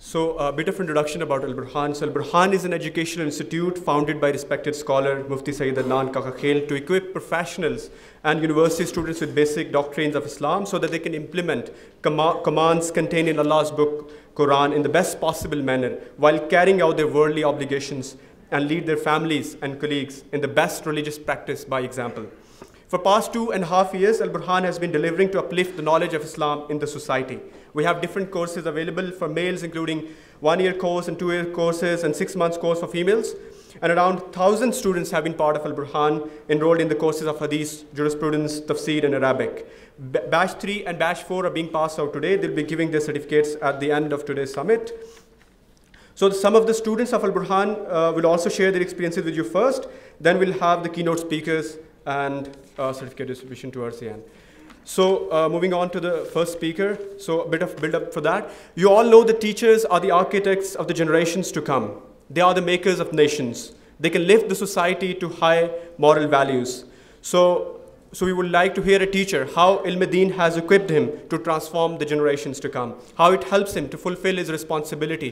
So better introduction about Alburhan so Alburhan is an education institute founded by respected scholar Mufti Saeed الان کا doctrines of Islam so that they can implement commands contain in Allah book Quran in the best possible manner while carrying out the world obligations lead their families and colleagues in the best religious practice by example for past two and half years Al Burhan has building the knowledge of Islam in society we have different courses available for males including one year course two years and six months for females and around thousands part of Al Burhan enrolled in courses of حدیس تفصیل and Arabic batch three and batch four are being pass out today they'll be given the certificates at the summit So some of the students of Al-Burhan uh, will also share their experiences with you first, then we'll have the keynote speakers and certificate distribution to RCN. So uh, moving on to the first speaker, so a bit of build up for that. You all know the teachers are the architects of the generations to come. They are the makers of nations. They can lift the society to high moral values. So so we would like to hear a teacher how then had him to transfer the generation to come how it has is responsibility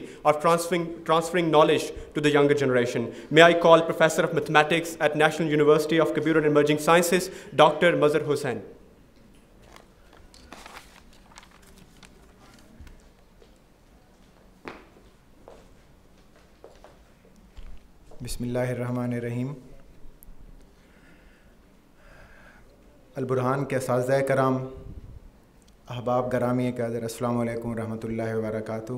knowledge to the younger generation may I call professor of mathematics at National University of Computer Emerging Science doctor Mazhar Hussain بسم اللہ البرحان کے اساتذہ کرام احباب گرامی قدر حضرت السلام علیکم رحمۃ اللہ وبرکاتہ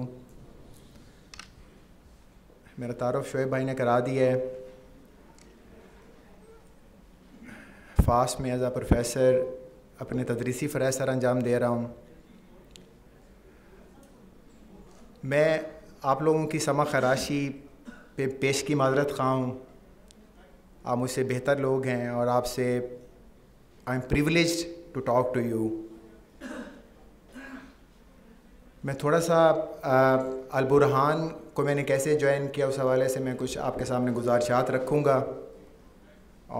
میرا تعارف شعیب بھائی نے کرا دیا ہے فاسٹ میں ایز اے پروفیسر اپنے تدریسی سر انجام دے رہا ہوں میں آپ لوگوں کی سما خراشی پہ پیش کی معذرت خواہ ہوں آپ مجھ سے بہتر لوگ ہیں اور آپ سے I am privileged to talk to you میں تھوڑا سا البرحان کو میں نے کیسے جوائن کیا اس حوالے سے میں کچھ آپ کے سامنے گزارشات رکھوں گا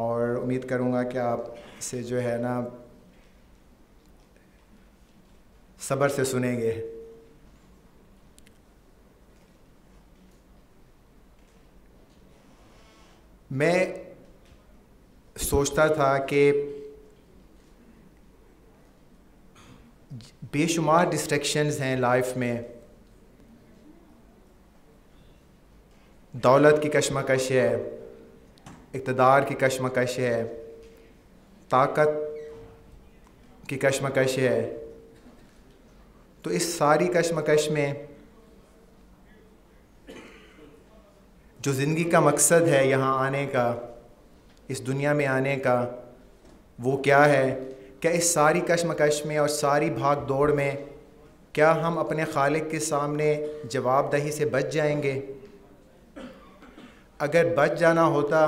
اور امید کروں گا کہ آپ سے جو ہے نا صبر سے سنیں گے میں سوچتا تھا کہ بے شمار ڈسٹریکشنز ہیں لائف میں دولت کی کشمکش ہے اقتدار کی کشمکش ہے طاقت کی کشمکش ہے تو اس ساری کشمکش میں جو زندگی کا مقصد ہے یہاں آنے کا اس دنیا میں آنے کا وہ کیا ہے کیا اس ساری کشمکش میں اور ساری بھاگ دوڑ میں کیا ہم اپنے خالق کے سامنے جواب دہی سے بچ جائیں گے اگر بچ جانا ہوتا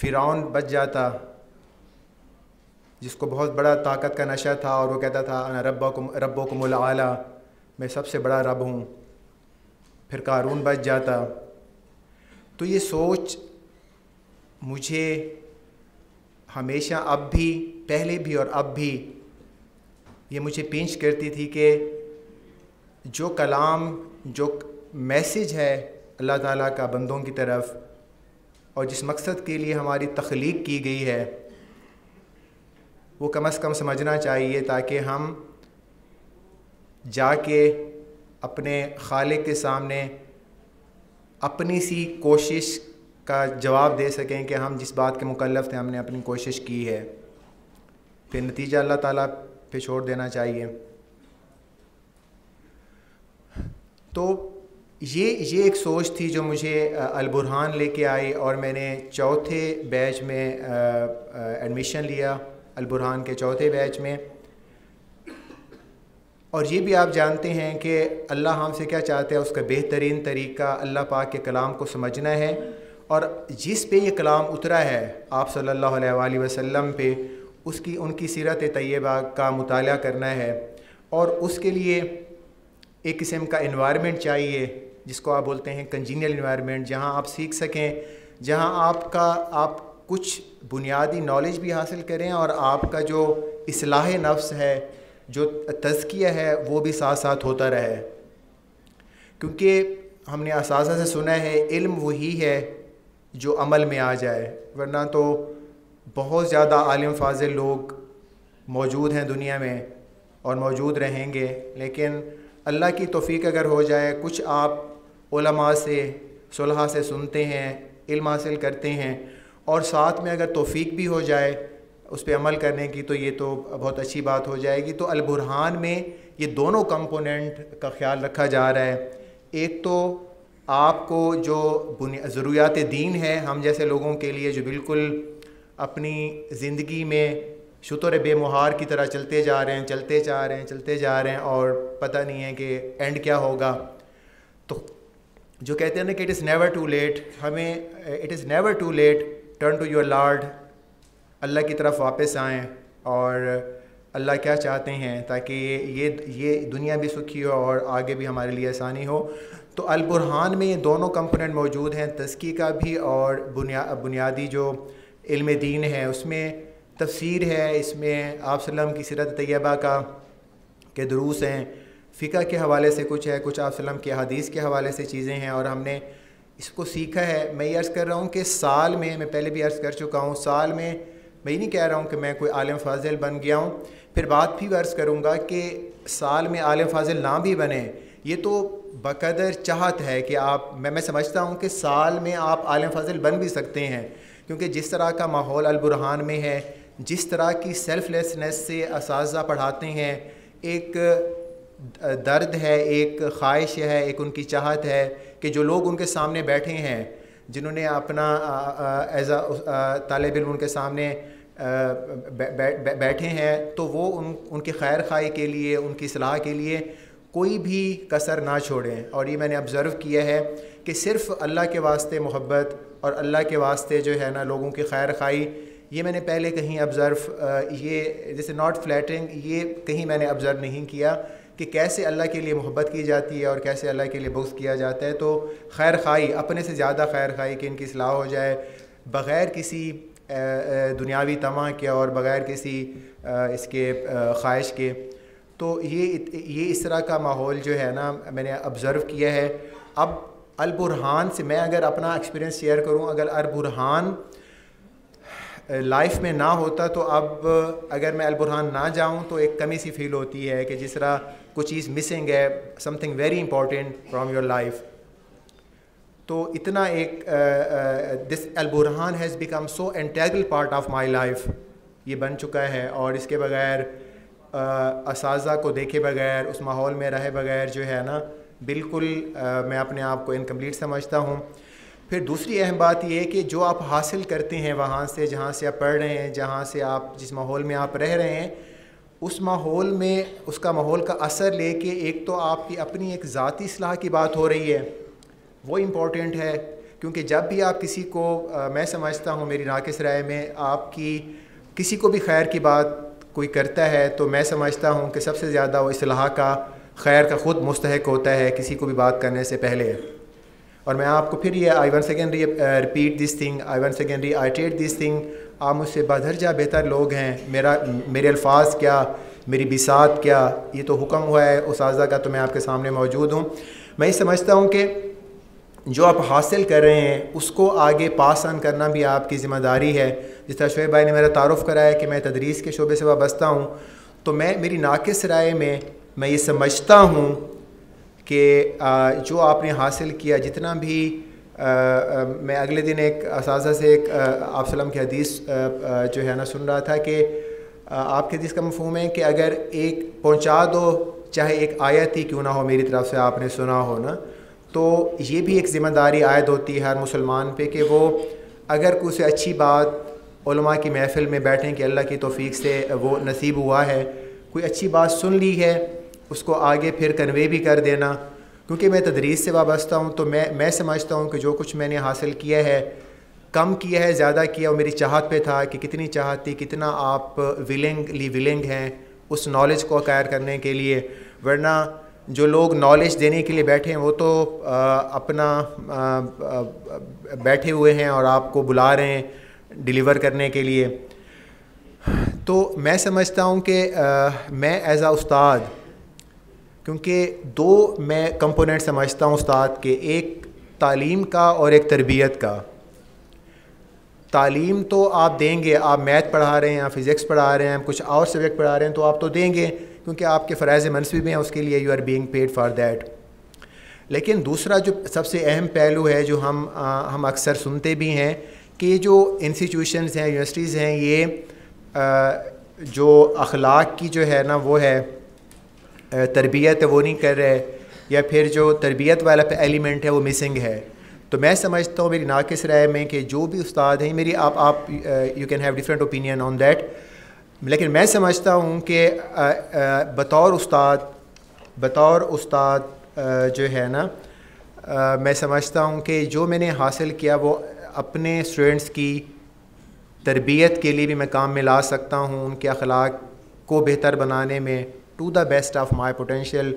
فرعون بچ جاتا جس کو بہت بڑا طاقت کا نشہ تھا اور وہ کہتا تھا رب رب و كملا میں سب سے بڑا رب ہوں پھر قارون بچ جاتا تو یہ سوچ مجھے ہمیشہ اب بھی پہلے بھی اور اب بھی یہ مجھے پینچ کرتی تھی کہ جو کلام جو میسج ہے اللہ تعالیٰ کا بندوں کی طرف اور جس مقصد کے لیے ہماری تخلیق کی گئی ہے وہ کم از کم سمجھنا چاہیے تاکہ ہم جا کے اپنے خالق کے سامنے اپنی سی کوشش کا جواب دے سکیں کہ ہم جس بات کے مکلف تھے ہم نے اپنی کوشش کی ہے پھر نتیجہ اللہ تعالیٰ پہ چھوڑ دینا چاہیے تو یہ یہ ایک سوچ تھی جو مجھے البرہان لے کے آئی اور میں نے چوتھے بیچ میں ایڈمیشن لیا البرہان کے چوتھے بیچ میں اور یہ بھی آپ جانتے ہیں کہ اللہ ہم سے کیا چاہتے ہیں اس کا بہترین طریقہ اللہ پاک کے کلام کو سمجھنا ہے اور جس پہ یہ کلام اترا ہے آپ صلی اللہ علیہ وآلہ وسلم پہ اس کی ان کی سیرت طیبہ کا مطالعہ کرنا ہے اور اس کے لیے ایک قسم کا انوائرمنٹ چاہیے جس کو آپ بولتے ہیں کنجینیل انوائرمنٹ جہاں آپ سیکھ سکیں جہاں آپ کا آپ کچھ بنیادی نالج بھی حاصل کریں اور آپ کا جو اصلاح نفس ہے جو تزکیہ ہے وہ بھی ساتھ ساتھ ہوتا رہے کیونکہ ہم نے اساتذہ سے سنا ہے علم وہی ہے جو عمل میں آ جائے ورنہ تو بہت زیادہ عالم فاضل لوگ موجود ہیں دنیا میں اور موجود رہیں گے لیکن اللہ کی توفیق اگر ہو جائے کچھ آپ علماء سے صلح سے سنتے ہیں علم حاصل کرتے ہیں اور ساتھ میں اگر توفیق بھی ہو جائے اس پہ عمل کرنے کی تو یہ تو بہت اچھی بات ہو جائے گی تو البرحان میں یہ دونوں کمپوننٹ کا خیال رکھا جا رہا ہے ایک تو آپ کو جو ضروریات دین ہے ہم جیسے لوگوں کے لیے جو بالکل اپنی زندگی میں شتر بے مہار کی طرح چلتے جا رہے ہیں چلتے جا رہے ہیں چلتے جا رہے ہیں اور پتہ نہیں ہے کہ اینڈ کیا ہوگا تو جو کہتے ہیں نا کہ it is never too late ہمیں it is never too late turn to your lord اللہ کی طرف واپس آئیں اور اللہ کیا چاہتے ہیں تاکہ یہ یہ دنیا بھی سکھی ہو اور آگے بھی ہمارے لیے آسانی ہو تو البرحان میں یہ دونوں کمپوننٹ موجود ہیں تسکی کا بھی اور بنیا بنیادی جو علم دین ہے اس میں تفسیر ہے اس میں آپ علیہ وسلم کی سیرت طیبہ کا کے دروس ہیں فقہ کے حوالے سے کچھ ہے کچھ آپ صلی اللہ کی وسلم کے حوالے سے چیزیں ہیں اور ہم نے اس کو سیکھا ہے میں یہ عرض کر رہا ہوں کہ سال میں میں پہلے بھی عرض کر چکا ہوں سال میں میں یہ نہیں کہہ رہا ہوں کہ میں کوئی عالم فاضل بن گیا ہوں پھر بات بھی عرض کروں گا کہ سال میں عالم فاضل نہ بھی بنے یہ تو بقدر چاہت ہے کہ آپ میں میں سمجھتا ہوں کہ سال میں آپ عالم فاضل بن بھی سکتے ہیں کیونکہ جس طرح کا ماحول البرحان میں ہے جس طرح کی سیلف لیسنس سے اساتذہ پڑھاتے ہیں ایک درد ہے ایک خواہش ہے ایک ان کی چاہت ہے کہ جو لوگ ان کے سامنے بیٹھے ہیں جنہوں نے اپنا ایزا طالب علم ان کے سامنے بیٹھے ہیں تو وہ ان ان کی خیر خواہی کے لیے ان کی صلاح کے لیے کوئی بھی کثر نہ چھوڑیں اور یہ میں نے آبزرو کیا ہے کہ صرف اللہ کے واسطے محبت اور اللہ کے واسطے جو ہے نا لوگوں کی خیر خائی یہ میں نے پہلے کہیں ابزرو یہ جیسے ناٹ فلیٹرنگ یہ کہیں میں نے ابزرو نہیں کیا کہ کیسے اللہ کے لیے محبت کی جاتی ہے اور کیسے اللہ کے لیے بغض کیا جاتا ہے تو خیر خائی اپنے سے زیادہ خیر خائی کہ ان کی اصلاح ہو جائے بغیر کسی دنیاوی تما کے اور بغیر کسی اس کے خواہش کے تو یہ یہ اس طرح کا ماحول جو ہے نا میں نے ابزرو کیا ہے اب البرحان سے میں اگر اپنا ایکسپیرینس شیئر کروں اگر البرحان لائف میں نہ ہوتا تو اب اگر میں البرحان نہ جاؤں تو ایک کمی سی فیل ہوتی ہے کہ جس طرح کچھ چیز مسنگ ہے something very important from your life تو اتنا ایک this Al-Burhan has become so integral part of my life یہ بن چکا ہے اور اس کے بغیر اساتذہ کو دیکھے بغیر اس ماحول میں رہے بغیر جو ہے نا بالکل میں اپنے آپ کو انکمپلیٹ سمجھتا ہوں پھر دوسری اہم بات یہ ہے کہ جو آپ حاصل کرتے ہیں وہاں سے جہاں سے آپ پڑھ رہے ہیں جہاں سے آپ جس ماحول میں آپ رہ رہے ہیں اس ماحول میں اس کا ماحول کا اثر لے کے ایک تو آپ کی اپنی ایک ذاتی اصلاح کی بات ہو رہی ہے وہ امپورٹنٹ ہے کیونکہ جب بھی آپ کسی کو میں سمجھتا ہوں میری ناقص رائے میں آپ کی کسی کو بھی خیر کی بات کوئی کرتا ہے تو میں سمجھتا ہوں کہ سب سے زیادہ وہ اصلاح کا خیر کا خود مستحق ہوتا ہے کسی کو بھی بات کرنے سے پہلے اور میں آپ کو پھر یہ I want re repeat this thing I want reiterate this thing آپ مجھ سے جا بہتر لوگ ہیں میرا میرے الفاظ کیا میری بسات کیا یہ تو حکم ہوا ہے اساتذہ کا تو میں آپ کے سامنے موجود ہوں میں یہ سمجھتا ہوں کہ جو آپ حاصل کر رہے ہیں اس کو آگے پاس آن کرنا بھی آپ کی ذمہ داری ہے جس طرح شعیب بھائی نے میرا تعارف کرایا کہ میں تدریس کے شعبے سے وابستہ ہوں تو میں میری ناقص رائے میں میں یہ سمجھتا ہوں کہ جو آپ نے حاصل کیا جتنا بھی میں اگلے دن ایک اساتذہ سے ایک آپ وسلم کی حدیث جو ہے نا سن رہا تھا کہ آپ کے حدیث کا مفہوم ہے کہ اگر ایک پہنچا دو چاہے ایک آیت ہی کیوں نہ ہو میری طرف سے آپ نے سنا ہو نا تو یہ بھی ایک ذمہ داری عائد ہوتی ہے ہر مسلمان پہ کہ وہ اگر کوئی اچھی بات علماء کی محفل میں بیٹھیں کہ اللہ کی توفیق سے وہ نصیب ہوا ہے کوئی اچھی بات سن لی ہے اس کو آگے پھر کنوے بھی کر دینا کیونکہ میں تدریس سے وابستہ ہوں تو میں میں سمجھتا ہوں کہ جو کچھ میں نے حاصل کیا ہے کم کیا ہے زیادہ کیا اور میری چاہت پہ تھا کہ کتنی چاہت تھی کتنا آپ ولنگ لی ولنگ ہیں اس نالج کو اکائر کرنے کے لیے ورنہ جو لوگ نالج دینے کے لیے بیٹھے ہیں وہ تو اپنا بیٹھے ہوئے ہیں اور آپ کو بلا رہے ہیں ڈیلیور کرنے کے لیے تو میں سمجھتا ہوں کہ میں ایز اے استاد کیونکہ دو میں کمپوننٹ سمجھتا ہوں استاد کے ایک تعلیم کا اور ایک تربیت کا تعلیم تو آپ دیں گے آپ میتھ پڑھا رہے ہیں آپ فزکس پڑھا رہے ہیں کچھ اور سبجیکٹ پڑھا رہے ہیں تو آپ تو دیں گے کیونکہ آپ کے فرائض منصبی بھی ہیں اس کے لیے you are being paid for that لیکن دوسرا جو سب سے اہم پہلو ہے جو ہم ہم اکثر سنتے بھی ہیں کہ جو انسٹیٹیوشنز ہیں یونیورسٹیز ہیں یہ جو اخلاق کی جو ہے نا وہ ہے تربیت ہے وہ نہیں کر رہے یا پھر جو تربیت والا ایلیمنٹ ہے وہ مسنگ ہے تو میں سمجھتا ہوں میری ناقص رائے میں کہ جو بھی استاد ہیں میری آپ آپ you can have different opinion on that لیکن میں سمجھتا ہوں کہ بطور استاد بطور استاد جو ہے نا میں سمجھتا ہوں کہ جو میں نے حاصل کیا وہ اپنے اسٹوڈینٹس کی تربیت کے لیے بھی میں کام میں لا سکتا ہوں ان کے اخلاق کو بہتر بنانے میں to the best of my potential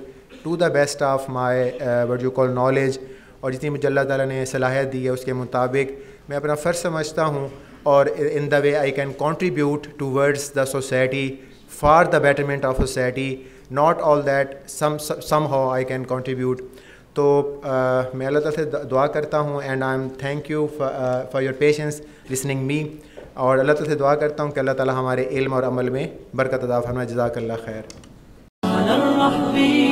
to the best of my what you call knowledge اور جتنی مجھے اللہ تعالیٰ نے صلاحیت دی ہے اس کے مطابق میں اپنا فرض سمجھتا ہوں اور in the way I can contribute towards the society for the betterment of society not all that somehow I can contribute تو uh, میں اللہ تعالیٰ سے دعا کرتا ہوں and I am thank you for your patience listening me اور اللہ تعالیٰ سے دعا کرتا ہوں کہ اللہ تعالیٰ ہمارے علم اور عمل میں برکت ادا فرمائے جزاک اللہ خیر ربي